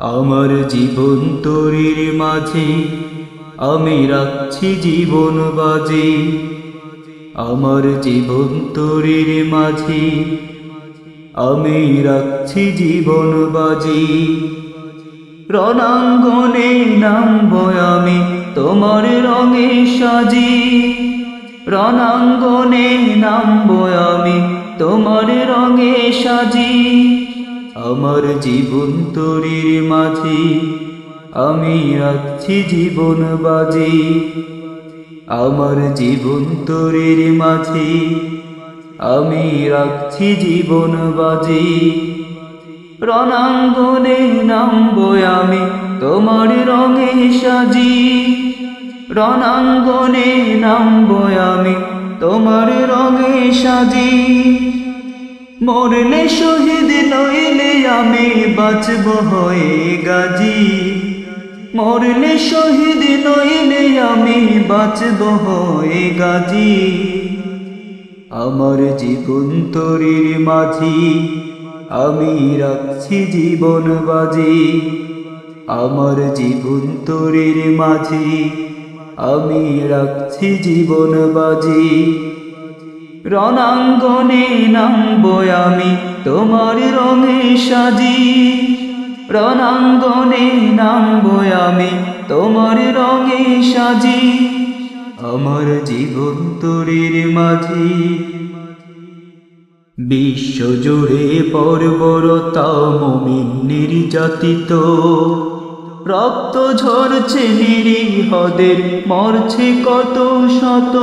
আমার জীবন তরির মাঝে, আমি রাখছি জীবন বাজে। আমার জীবন তরির মাঝে, আমি রাখছি জীবন বাজি। রণাঙ্গনে নামব আমি, তোমার রঙে সাজি। রণাঙ্গনে নামব আমি, তোমার রঙে সাজি। আমার জীবন তরির মাঝে, আমি রাখছি জীবন বাজি। আমার জীবন তরির মাঝে, আমি রাখছি জীবন বাজি। রণাঙ্গনে নামবো আমি, তোমার রঙে সাজি। রণাঙ্গনে নামবো আমি, তোমার রঙে সাজি। মরলে শহীদ নইলে আমি বাঁচব হয়ে গাজী। মরলে শহীদ নইলে আমি বাঁচব হয়ে গাজী। আমার জীবন তরির মাঝি, আমি রাখছি জীবন বাজি। আমার জীবন তরির মাঝি, আমি রাখছি জীবন বাজি। রণাঙ্গনে নামবো আমি, তোমার রঙে সাজি। রণাঙ্গনে নামবো আমি, তোমার রঙে সাজি। আমার জীবন তরির মাঝি। বিশ্ব জুড়ে পর্বরতা মমিন নির্যাতিত। রক্ত ঝরছে নিরীহদের, মরছে কত শত।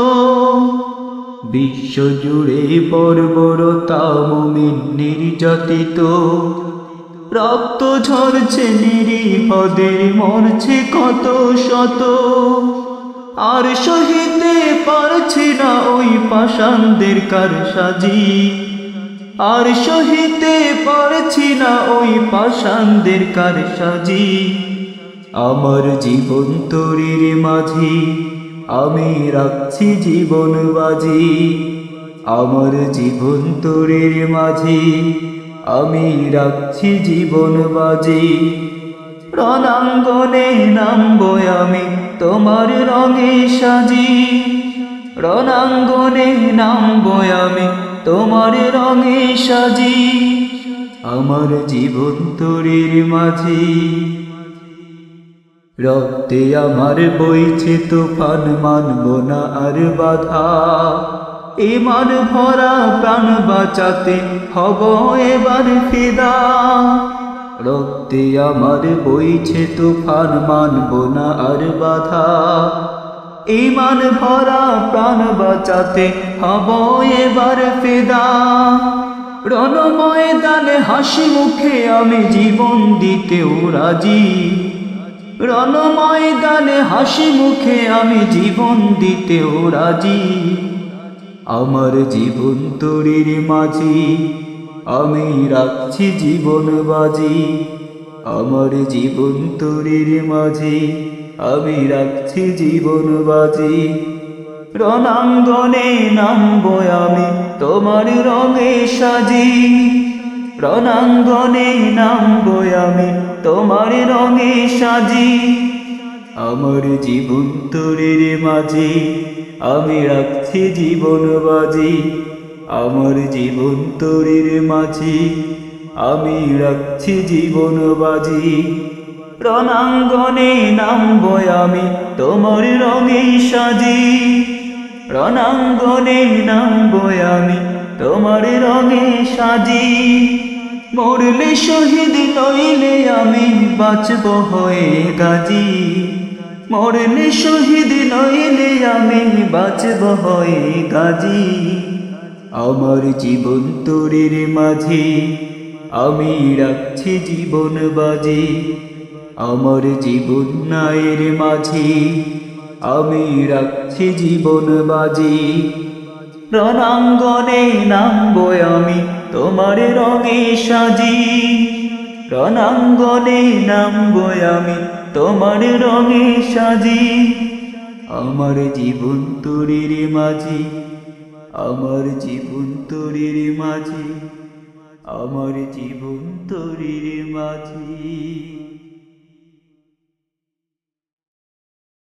বিশ্ব জুড়ে পর্বরতা মমিন নির্যাতিত। রক্ত ঝরছে নিরীহদের, মরছে কত শত। আর সহিতে পারছি না ওই পাষাণদের কার সাজি আর সহিতে পারছি না ওই পাষাণদের কার সাজি আমার জীবন তরির মাঝি আমি রাখছি জীবন বাজি, আমার জীবন তরির মাঝি। আমি রাখছি জীবন বাজি, রণাঙ্গনে নামবো আমি, তোমার রঙে সাজি। রণাঙ্গনে নামবো আমি, তোমার রঙে সাজি। আমার জীবন তরির মাঝি। রক্তে আমার বইছে তুফান মানব না আর বাধা। ইমান ভরা প্রাণ বাঁচাতে হব এবার ফিদা। রক্তে আমার বইছে তুফান মানব না আর বাধা। ইমান ভরা প্রাণ বাঁচাতে হব এবার ফিদা। রণ ময়দানে হাসি মুখে আমি জীবন দিতেও রাজি। রণ ময়দানে হাসি মুখে আমি জীবন দিতেও রাজি। আমার জীবন তরির মাঝি, আমি রাখছি জীবন বাজি। আমার জীবন তরির মাঝি, আমি রাখছি জীবন বাজি। রণাঙ্গনে নামবো আমি, তোমার রঙে সাজি। রণাঙ্গনে নামবো আমি, তোমার রঙে সাজি। আমার জীবন তরির মাঝি আমি রাখছি জীবন বাজি। আমার জীবন তরির মাঝি আমি রাখছি জীবন বাজি। রণাঙ্গনে নামবো আমি, তোমার রঙে সাজি। রণাঙ্গনে নামবো আমি তোমার রঙে সাজি, মরলে শহীদ নইলে আমি বাঁচব হয়ে গাজী। মরলে শহীদ নইলে আমি বাঁচব হয়ে গাজি। আমার জীবন তরির মাঝে, আমি রাখছি জীবন বাজি। আমার জীবন নায়ের মাঝে, আমি রাখছি জীবন বাজি। রণাঙ্গনে নামবো আমি, তোমার রঙে সাজি। রণাঙ্গনে নামবো আমি, তোমার রঙে সাজি। আমার জীবন তরির মাঝি, আমার জীবন তরির মাঝি, আমার জীবন তরির মাঝি।